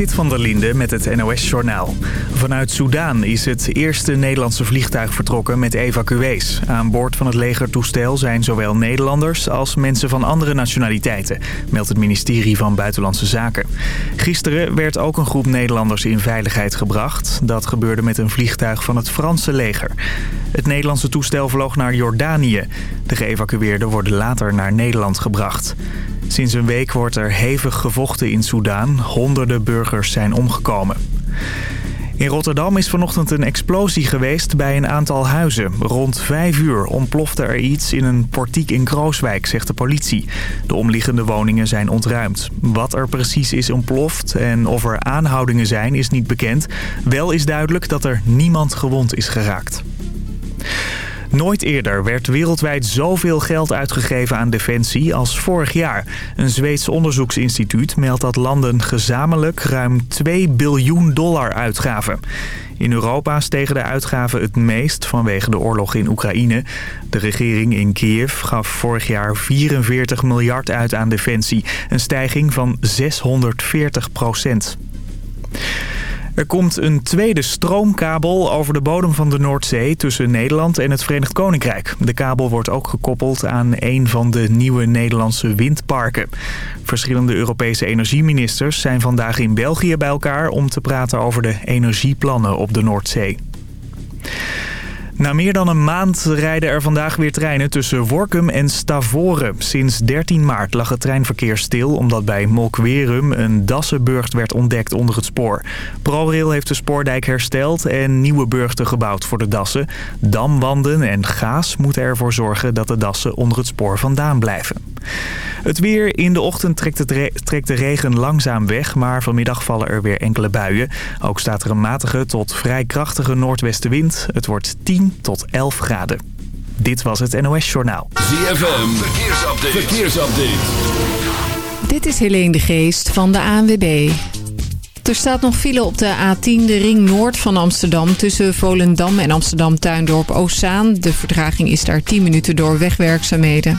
Zit van der Linde met het NOS-journaal. Vanuit Soudaan is het eerste Nederlandse vliegtuig vertrokken met evacuees. Aan boord van het legertoestel zijn zowel Nederlanders als mensen van andere nationaliteiten, meldt het ministerie van Buitenlandse Zaken. Gisteren werd ook een groep Nederlanders in veiligheid gebracht. Dat gebeurde met een vliegtuig van het Franse leger. Het Nederlandse toestel vloog naar Jordanië. De geëvacueerden worden later naar Nederland gebracht. Sinds een week wordt er hevig gevochten in Soudaan. Honderden burgers zijn omgekomen. In Rotterdam is vanochtend een explosie geweest bij een aantal huizen. Rond vijf uur ontplofte er iets in een portiek in Krooswijk, zegt de politie. De omliggende woningen zijn ontruimd. Wat er precies is ontploft en of er aanhoudingen zijn is niet bekend. Wel is duidelijk dat er niemand gewond is geraakt. Nooit eerder werd wereldwijd zoveel geld uitgegeven aan defensie als vorig jaar. Een Zweeds onderzoeksinstituut meldt dat landen gezamenlijk ruim 2 biljoen dollar uitgaven. In Europa stegen de uitgaven het meest vanwege de oorlog in Oekraïne. De regering in Kiev gaf vorig jaar 44 miljard uit aan defensie. Een stijging van 640 procent. Er komt een tweede stroomkabel over de bodem van de Noordzee tussen Nederland en het Verenigd Koninkrijk. De kabel wordt ook gekoppeld aan een van de nieuwe Nederlandse windparken. Verschillende Europese energieministers zijn vandaag in België bij elkaar om te praten over de energieplannen op de Noordzee. Na meer dan een maand rijden er vandaag weer treinen tussen Workum en Stavoren. Sinds 13 maart lag het treinverkeer stil omdat bij Molkwerum een dassenburcht werd ontdekt onder het spoor. ProRail heeft de spoordijk hersteld en nieuwe burchten gebouwd voor de dassen. Damwanden en gaas moeten ervoor zorgen dat de dassen onder het spoor vandaan blijven. Het weer. In de ochtend trekt, het trekt de regen langzaam weg, maar vanmiddag vallen er weer enkele buien. Ook staat er een matige tot vrij krachtige noordwestenwind. Het wordt 10 tot 11 graden. Dit was het NOS Journaal. ZFM. Verkeersupdate. Verkeersupdate. Dit is Helene de Geest van de ANWB. Er staat nog file op de A10, de ring noord van Amsterdam... tussen Volendam en Amsterdam-Tuindorp-Oostzaan. De vertraging is daar 10 minuten door wegwerkzaamheden.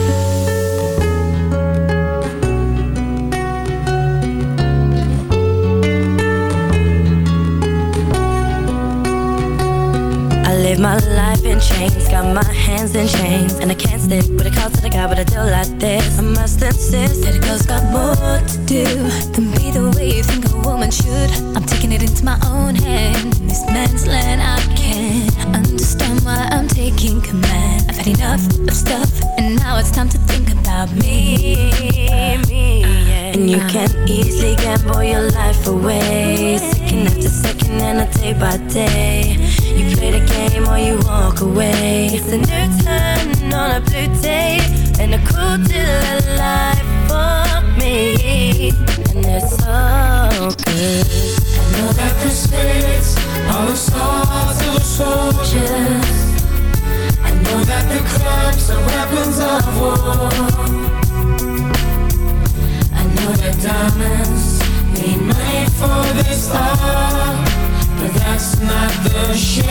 My life in chains, got my hands in chains, and I can't stick with a call to the guy, but I do like this. I must insist that a girl's got more to do than be the way you think a woman should. I'm taking it into my own hand. This man's land, I can't understand why I'm taking command. Had enough of stuff, and now it's time to think about me. me yeah. And you uh-huh. can easily gamble your life away, second after second, and a day by day. You play the game or you walk away. It's a new turn on a blue day and a cool deal of life for me. And it's so good. I know that the spirits are the swords of the soldiers. Know that the clubs are weapons of war. I know that diamonds need money for this art. But that's not the shape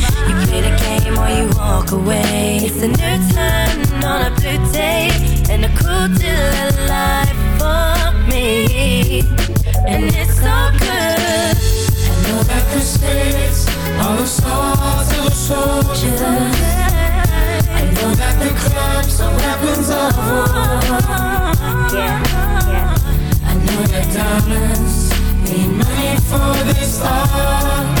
You play the game or you walk away. It's a new turn on a blue day And a cool deal of life for me. And it's so good. I know that the spirits are the swords of the soldiers. I know that the clubs are weapons of war. I know that diamonds need money for this art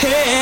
Hey.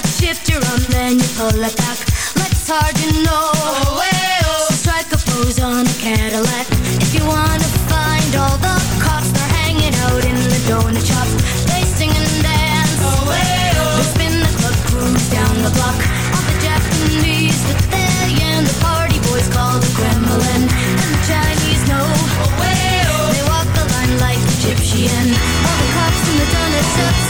That shift you're on, then you pull it back. Like it's hard to know. Oh, oh. So strike a pose on a Cadillac. If you wanna find all the cops, they're hanging out in the donut shop. They sing and dance. Oh, they spin the club cruise down the block. All the Japanese that they and the party boys call the Kremlin. And the Chinese know. They walk the line like Egyptian. All the cops in the donut shop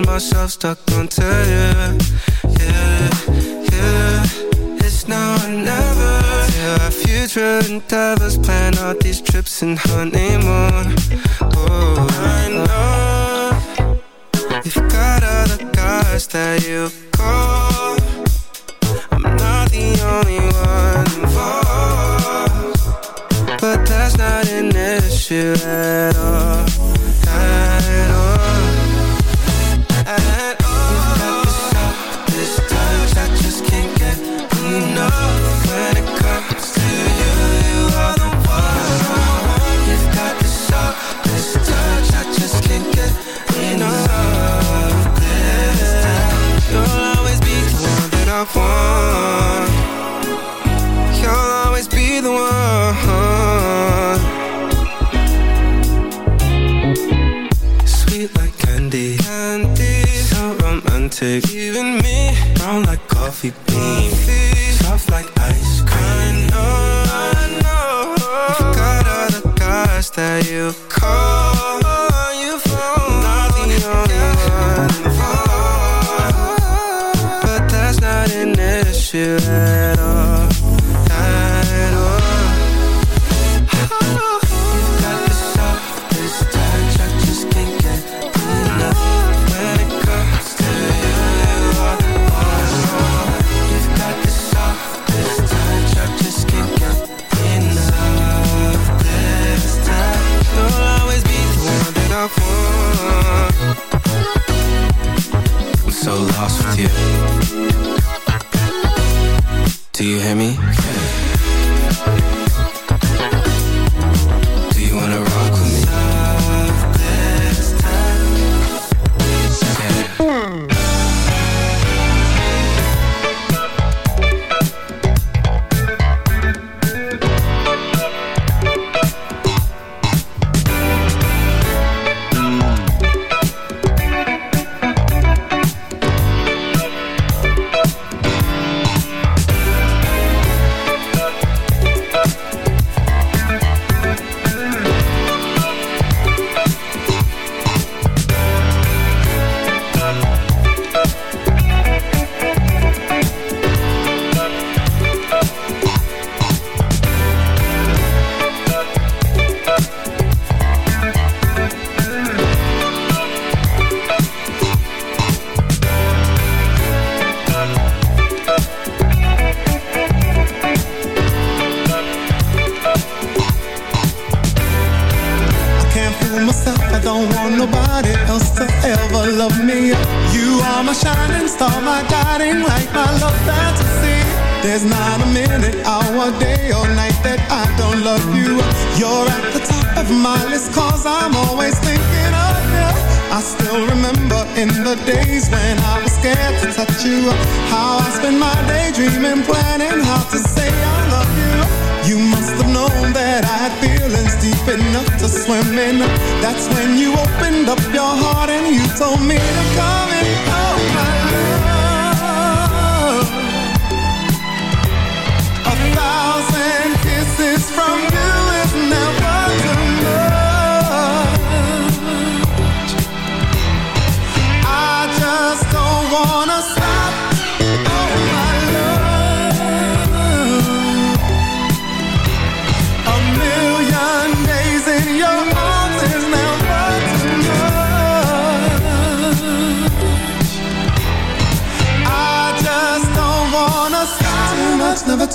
Find myself stuck onto you. Yeah, yeah. It's now or never. Yeah, our future endeavors plan out these trips and honeymoon. Oh, I know. You've got other guys that you call. I'm not the only one involved. But that's not an issue at all. Me?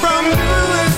From you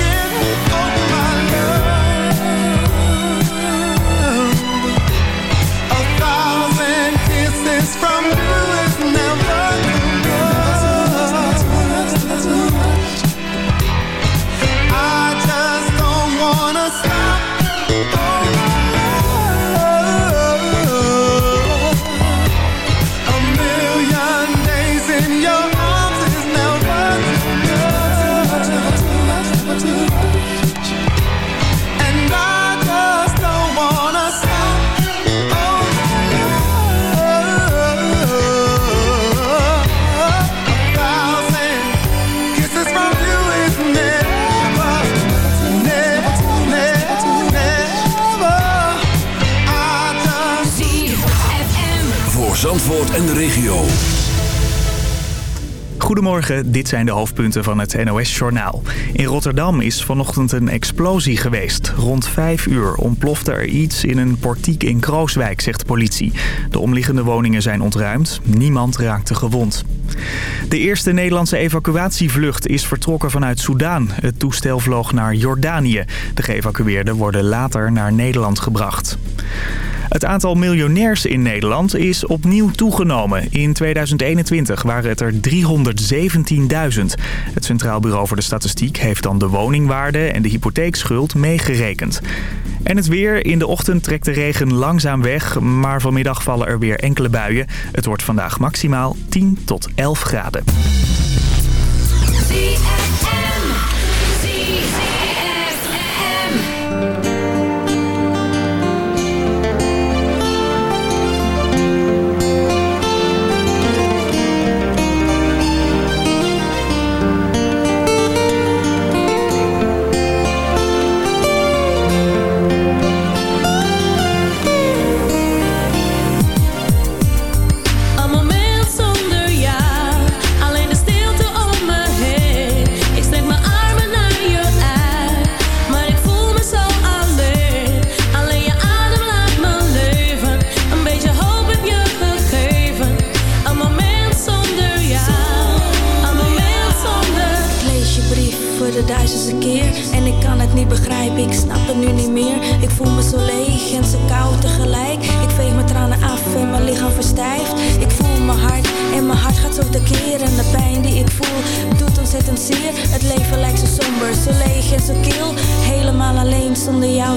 From you is never regio. Goedemorgen, dit zijn de hoofdpunten van het NOS-journaal. In Rotterdam is vanochtend een explosie geweest. Rond 5 uur ontplofte er iets in een portiek in Krooswijk, zegt de politie. De omliggende woningen zijn ontruimd. Niemand raakte gewond. De eerste Nederlandse evacuatievlucht is vertrokken vanuit Soudaan. Het toestel vloog naar Jordanië. De geëvacueerden worden later naar Nederland gebracht. Het aantal miljonairs in Nederland is opnieuw toegenomen. In 2021 waren het er 317.000. Het Centraal Bureau voor de Statistiek heeft dan de woningwaarde en de hypotheekschuld meegerekend. En het weer. In de ochtend trekt de regen langzaam weg. Maar vanmiddag vallen er weer enkele buien. Het wordt vandaag maximaal 10 tot 11 graden.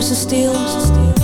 Ze stil.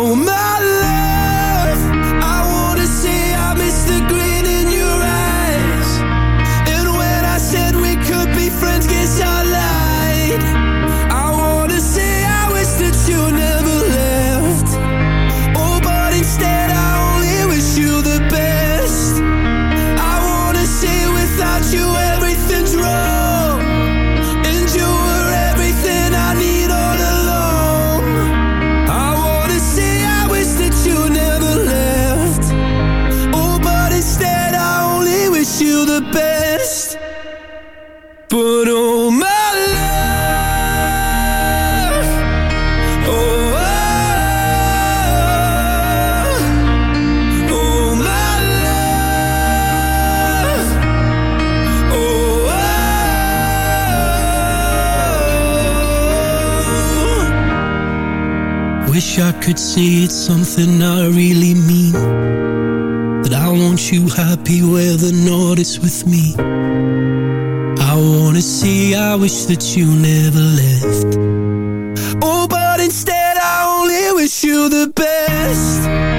wish I could say it's something I really mean. That I want you happy whether or not it's with me. I wanna say I wish that you never left. Oh, but instead I only wish you the best.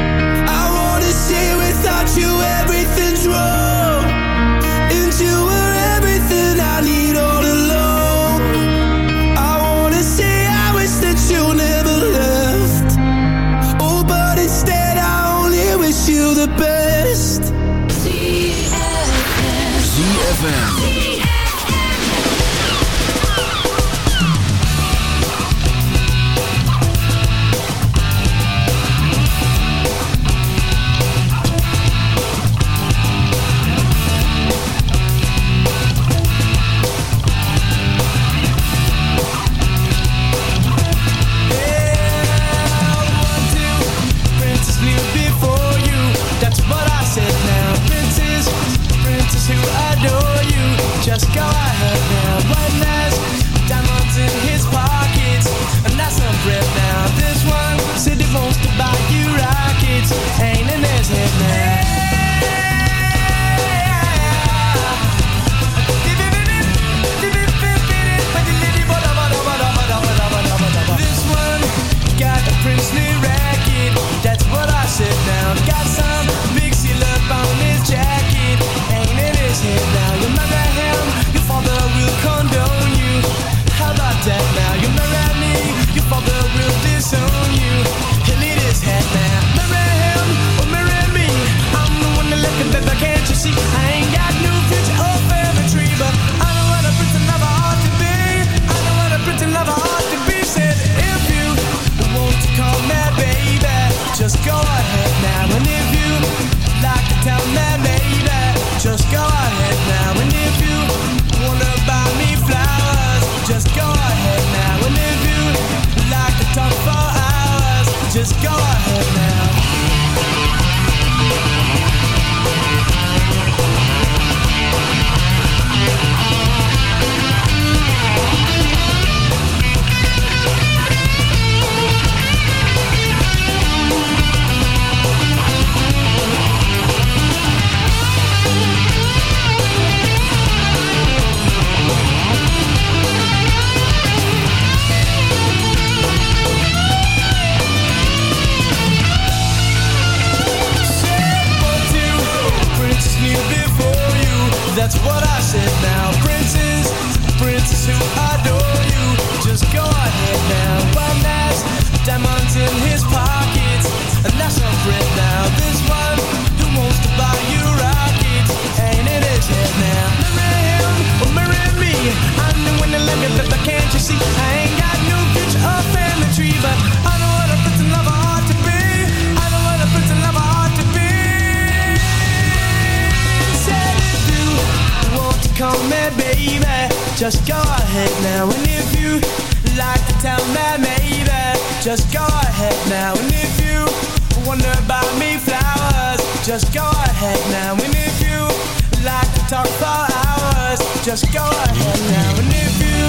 talk for hours. Just go ahead now. And if you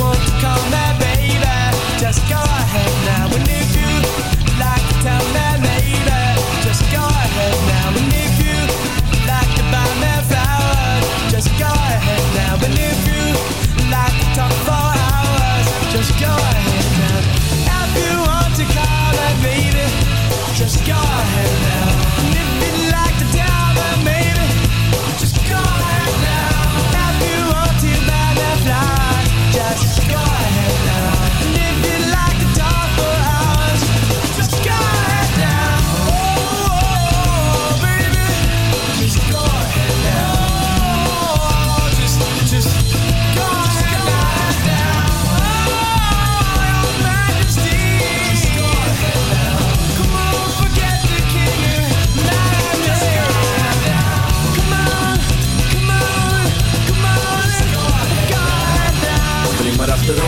want to call me baby, just go ahead now.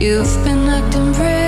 You've been acting pretty